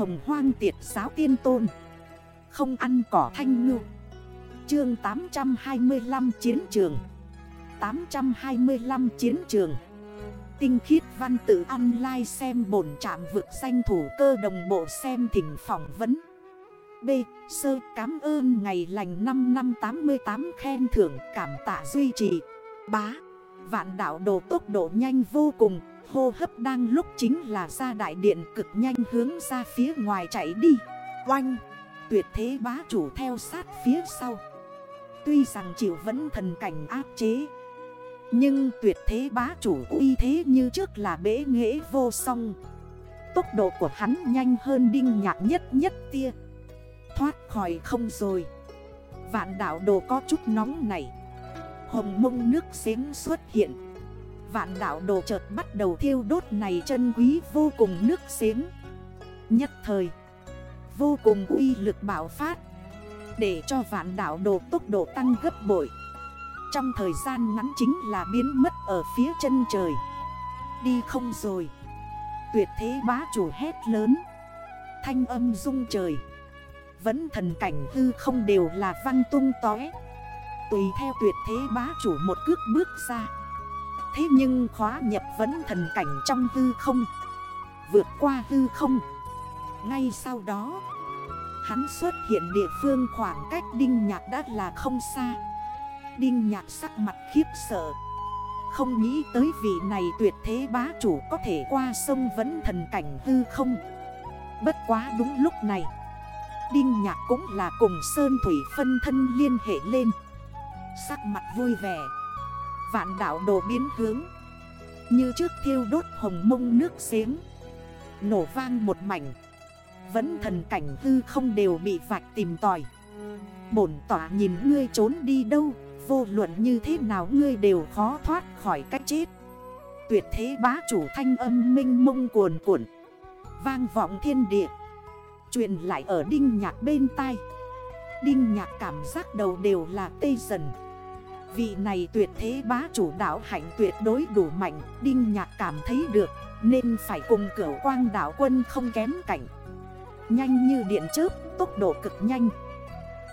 Hồng hoang tiệt giáo tiên tôn. Không ăn cỏ thanh ngư. Chương 825 chiến trường. 825 chiến trường. Tinh khiết văn tự online xem bổn trạm vực danh thủ cơ đồng bộ xem thỉnh phỏng vấn. B. Sơ cảm ơn ngày lành 5 năm 88 khen thưởng cảm tạ duy trì. Bá. Vạn đảo đồ tốc độ nhanh vô cùng. Hô hấp đang lúc chính là ra đại điện cực nhanh hướng ra phía ngoài chạy đi. Oanh! Tuyệt thế bá chủ theo sát phía sau. Tuy rằng chịu vẫn thần cảnh áp chế, Nhưng tuyệt thế bá chủ uy thế như trước là bế nghệ vô song. Tốc độ của hắn nhanh hơn đinh nhạc nhất nhất tia. Thoát khỏi không rồi. Vạn đảo đồ có chút nóng này Hồng mông nước xếm xuất hiện. Vạn đảo đồ chợt bắt đầu thiêu đốt này chân quý vô cùng nước xiếng, Nhất thời Vô cùng uy lực bảo phát Để cho vạn đảo đồ tốc độ tăng gấp bội. Trong thời gian ngắn chính là biến mất ở phía chân trời. Đi không rồi. Tuyệt thế bá chủ hét lớn. Thanh âm rung trời. Vẫn thần cảnh hư không đều là văn tung tói Tùy theo tuyệt thế bá chủ một cước bước ra. Thế nhưng khóa nhập vẫn thần cảnh trong hư không. Vượt qua hư không. Ngay sau đó, Hắn xuất hiện địa phương khoảng cách Đinh Nhạc đã là không xa. Đinh Nhạc sắc mặt khiếp sợ. Không nghĩ tới vị này tuyệt thế bá chủ có thể qua sông vẫn thần cảnh hư không. Bất quá đúng lúc này, Đinh Nhạc cũng là cùng Sơn Thủy phân thân liên hệ lên. Sắc mặt vui vẻ. Vạn đảo đồ biến hướng. Như trước thiêu đốt hồng mông nước xếm Nổ vang một mảnh. Vẫn thần cảnh hư không đều bị vạch tìm tòi. Bổn tỏa nhìn ngươi trốn đi đâu, Vô luận như thế nào ngươi đều khó thoát khỏi cách chết. Tuyệt thế bá chủ thanh âm minh mông cuồn cuộn. Vang vọng thiên địa. Truyền lại ở đinh nhạc bên tai. Đinh nhạc cảm giác đầu đều là tê dần. Vị này tuyệt thế bá chủ đảo hạnh tuyệt đối đủ mạnh, Đinh nhạc cảm thấy được, Nên phải cùng cửa quang đảo quân không kém cảnh Nhanh như điện chớp, Tốc độ cực nhanh.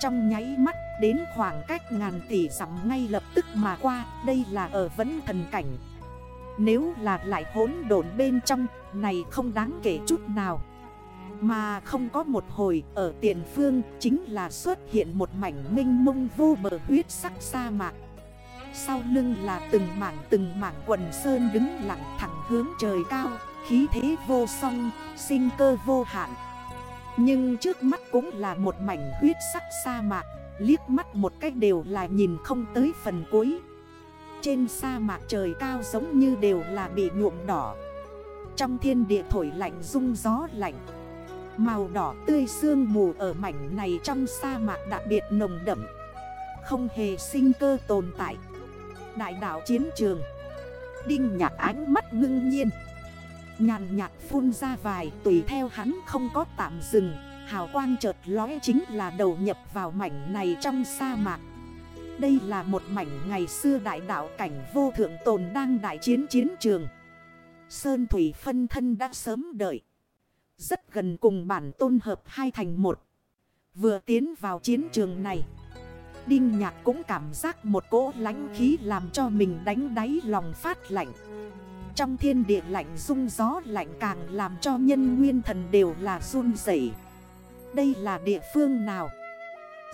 Trong nháy mắt, đến khoảng cách ngàn tỷ dặm ngay lập tức mà qua, Đây là ở vẫn thần cảnh. Nếu là lại hốn độn bên trong, Này không đáng kể chút nào mà không có một hồi ở tiền phương chính là xuất hiện một mảnh minh mông vô bờ huyết sắc sa mạc. Sau lưng là từng mảng từng mảng quần sơn đứng lặng thẳng hướng trời cao Khí thế vô song, sinh cơ vô hạn. Nhưng trước mắt cũng là một mảnh huyết sắc sa mạc Liếc mắt một cách đều là nhìn không tới phần cuối. Trên sa mạc trời cao giống như đều là bị nhuộm đỏ. Trong thiên địa thổi lạnh rung gió lạnh Màu đỏ tươi sương mù ở mảnh này trong sa mạc đặc biệt nồng đậm. Không hề sinh cơ tồn tại. Đại đảo chiến trường. Đinh nhạc ánh mắt ngưng nhiên. Nhàn nhạt phun ra vài tùy theo hắn không có tạm dừng. Hào quang chợt lóe chính là đầu nhập vào mảnh này trong sa mạc. Đây là một mảnh ngày xưa đại đạo cảnh vô thượng tồn đang đại chiến chiến trường. Sơn Thủy phân thân đã sớm đợi rất gần cùng bản tôn hợp hai thành một. Vừa tiến vào chiến trường này, Đinh nhạc cũng cảm giác một cỗ lánh khí làm cho mình đánh đáy lòng phát lạnh. Trong thiên địa lạnh rung, gió lạnh càng làm cho nhân nguyên thần đều là run rẩy. Đây là địa phương nào?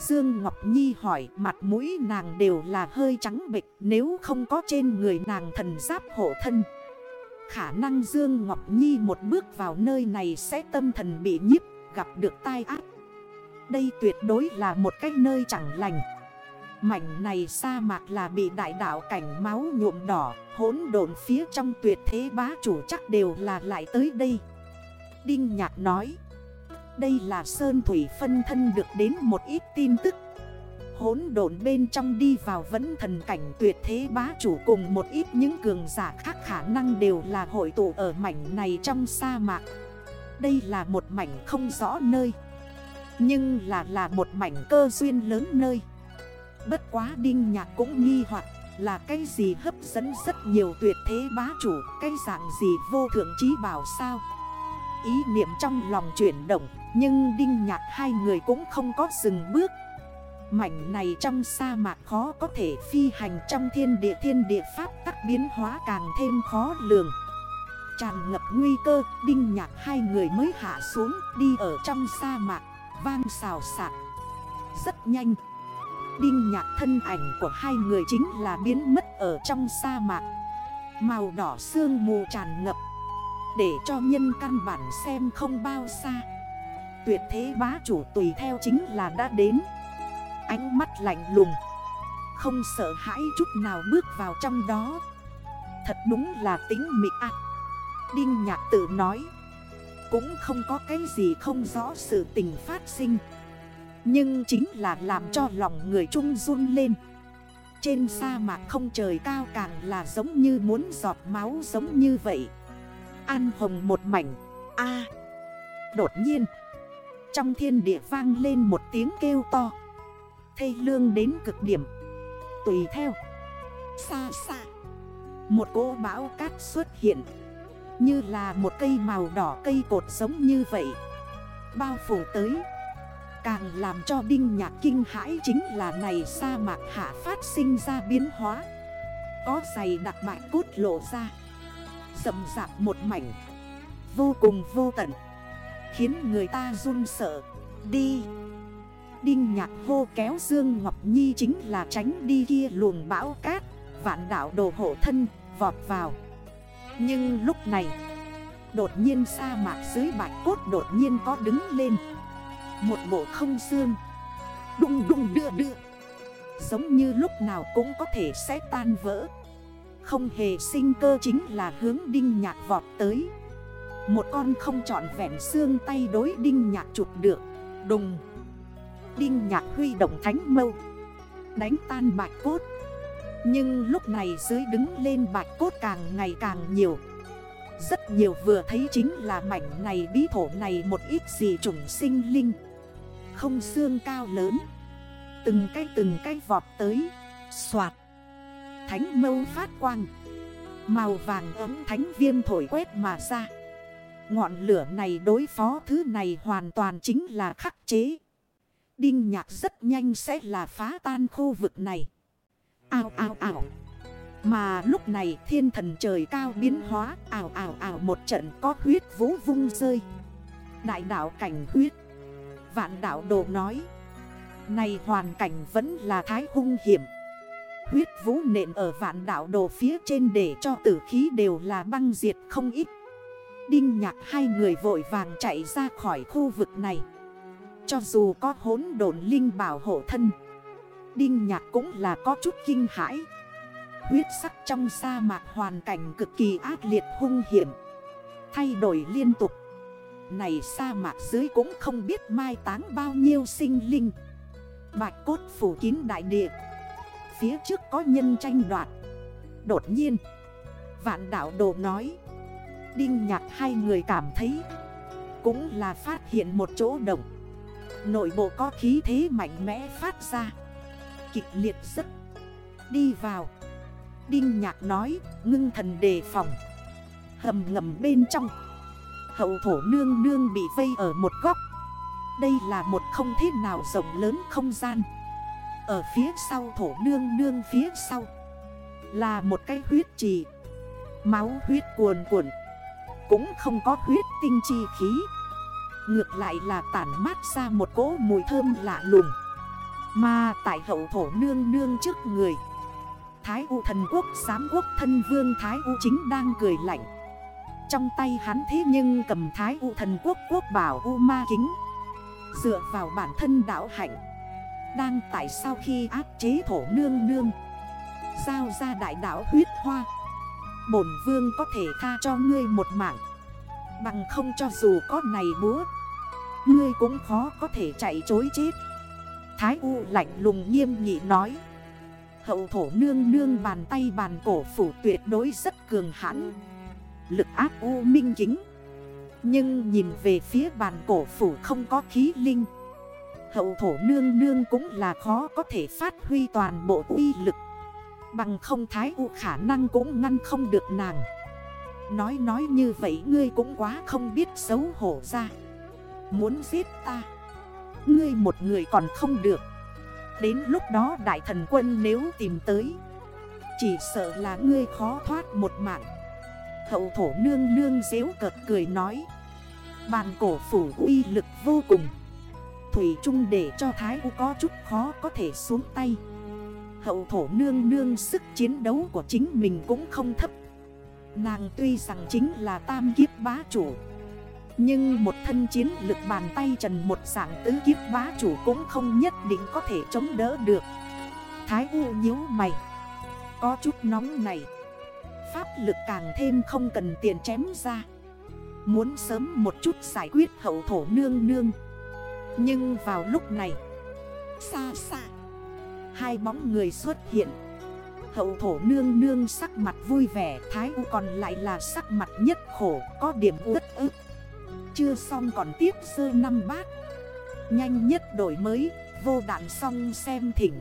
Dương Ngọc Nhi hỏi, mặt mũi nàng đều là hơi trắng bịch Nếu không có trên người nàng thần giáp hộ thân. Khả năng Dương Ngọc Nhi một bước vào nơi này sẽ tâm thần bị nhiếp, gặp được tai ác. Đây tuyệt đối là một cái nơi chẳng lành. Mảnh này sa mạc là bị đại đạo cảnh máu nhuộm đỏ Hốn độn phía trong tuyệt thế bá chủ chắc đều là lại tới đây. Đinh Nhạc nói, Đây là Sơn Thủy phân thân được đến một ít tin tức hốn độn bên trong đi vào vẫn thần cảnh tuyệt thế bá chủ cùng một ít những cường giả khác khả năng đều là hội tụ ở mảnh này trong sa mạc. Đây là một mảnh không rõ nơi. Nhưng là là một mảnh cơ duyên lớn nơi. Bất quá đinh nhạc cũng nghi hoặc là cái gì hấp dẫn rất nhiều tuyệt thế bá chủ, cái dạng gì vô thượng trí bảo sao. ý niệm trong lòng chuyển động Nhưng Đinh Nhạc hai người cũng không có dừng bước Mảnh này trong sa mạc khó có thể phi hành trong thiên địa thiên địa pháp tắc biến hóa càng thêm khó lường. Tràn ngập nguy cơ, đinh nhạc hai người mới hạ xuống đi ở trong sa mạc, vang xào sạc Rất nhanh Đinh nhạc thân ảnh của hai người chính là biến mất ở trong sa mạc. Màu đỏ sương mù tràn ngập Để cho nhân căn bản xem không bao xa. Tuyệt thế bá chủ tùy theo chính là đã đến. Ánh mắt lạnh lùng. Không sợ hãi chút nào bước vào trong đó. Thật đúng là tính mị ác Đinh nhạc tự nói, Cũng không có cái gì không rõ sự tình phát sinh. Nhưng chính là làm cho lòng người trung run lên. Trên sa mạc không trời cao càng là giống như muốn giọt máu giống như vậy. An hồng một mảnh, a, Đột nhiên, Trong thiên địa vang lên một tiếng kêu to. Thây lương đến cực điểm. Tùy theo. Xa xa. Một cỗ bão cát xuất hiện. Như là một cây màu đỏ cây cột giống như vậy. Bao phủ tới. Càng làm cho Đinh Nhạc kinh hãi chính là này sa mạc hạ phát sinh ra biến hóa. Có giày đặc bại cốt lộ ra. Rậm rạp một mảnh. Vô cùng vô tận. Khiến người ta run sợ. Đi Đinh nhạc hô kéo Dương Ngọc Nhi chính là tránh đi kia luồng bão cát. Vạn đảo đồ hộ thân, vọt vào. Nhưng lúc này, Đột nhiên sa mạc dưới bạch cốt đột nhiên có đứng lên. Một bộ không xương. Đung đung đưa đưa. Giống như lúc nào cũng có thể sẽ tan vỡ. Không hề sinh cơ chính là hướng đinh nhạc vọt tới. Một con không trọn vẹn xương tay đối đinh nhạc chụp được. Đùng. Đinh nhạc huy động thánh mâu. Đánh tan bạch cốt. Nhưng lúc này dưới đứng lên bạch cốt càng ngày càng nhiều. Rất nhiều vừa thấy chính là mảnh này bí thổ này một ít gì trùng sinh linh. Không xương cao lớn. Từng cái từng cái vọt tới. Xoạt. Thánh mâu phát quang. Màu vàng ấm thánh viêm thổi quét mà ra. Ngọn lửa này đối phó thứ này hoàn toàn chính là khắc chế. Đinh nhạc rất nhanh sẽ là phá tan khu vực này. Ào ào ào. Mà lúc này thiên thần trời cao biến hóa ảo ảo ảo một trận có huyết vũ vung rơi. Đại đạo cảnh huyết. Vạn đạo đồ nói. Này hoàn cảnh vẫn là thái hung hiểm. Huyết vũ nện ở vạn đạo đồ phía trên để cho tử khí đều là băng diệt không ít. Đinh nhạc hai người vội vàng chạy ra khỏi khu vực này. Cho dù có hốn đồn linh bảo hộ thân, Đinh nhạc cũng là có chút kinh hãi. Huyết sắc trong sa mạc hoàn cảnh cực kỳ ác liệt hung hiểm, Thay đổi liên tục. Này sa mạc dưới cũng không biết mai táng bao nhiêu sinh linh. Bạch cốt phủ kín đại địa, Phía trước có nhân tranh đoạt. Đột nhiên, Vạn đảo đồ nói, Đinh nhạc hai người cảm thấy Cũng là phát hiện một chỗ động. Nội bộ có khí thế mạnh mẽ phát ra. Kịch liệt rất. Đi vào. Đinh nhạc nói, ngưng thần đề phòng. Hầm ngầm bên trong. Hậu thổ nương nương bị vây ở một góc. Đây là một không thế nào rộng lớn không gian. Ở phía sau thổ nương nương phía sau. Là một cái huyết trì. Máu huyết cuồn cuộn. Cũng không có huyết tinh chi khí. Ngược lại là tản mát ra một cỗ mùi thơm lạ lùng. Mà tại hậu thổ nương nương trước người, Thái U thần quốc, giám quốc thân vương Thái U chính đang cười lạnh. Trong tay hắn thế nhưng cầm Thái U thần quốc quốc bảo U ma kính. Dựa vào bản thân đảo hạnh, Đang tại sau khi áp chế thổ nương nương, Giao ra đại đảo huyết hoa. Bổn vương có thể tha cho ngươi một mạng. Bằng không cho dù có này búa Ngươi cũng khó có thể chạy chối chết. Thái U lạnh lùng nghiêm nghị nói. Hậu thổ nương nương bàn tay bàn cổ phủ tuyệt đối rất cường hãn. Lực áp U minh chính. Nhưng nhìn về phía bàn cổ phủ không có khí linh. Hậu thổ nương nương cũng là khó có thể phát huy toàn bộ uy lực. Bằng không thái u khả năng cũng ngăn không được nàng. Nói nói như vậy ngươi cũng quá không biết xấu hổ ra. Muốn giết ta? Ngươi một người còn không được. Đến lúc đó đại thần quân nếu tìm tới, Chỉ sợ là ngươi khó thoát một mạng. Hậu thổ nương nương dễu cợt cười nói, Bàn cổ phủ uy lực vô cùng. Thủy chung để cho Thái U có chút khó có thể xuống tay. Hậu thổ nương nương sức chiến đấu của chính mình cũng không thấp. Nàng tuy rằng chính là tam kiếp bá chủ nhưng một thân chiến lực bàn tay trần một dạng tứ kiếp bá chủ cũng không nhất định có thể chống đỡ được. Thái U nhíu mày. Có chút nóng này. Pháp lực càng thêm không cần tiền chém ra. Muốn sớm một chút giải quyết hậu thổ nương nương. Nhưng vào lúc này, Xa xa, Hai bóng người xuất hiện. Hậu thổ nương nương sắc mặt vui vẻ, Thái U còn lại là sắc mặt nhất khổ, Có điểm ướt ức. Chưa xong còn tiếp sơ năm bát. Nhanh nhất đổi mới, Vô đạn xong xem thỉnh.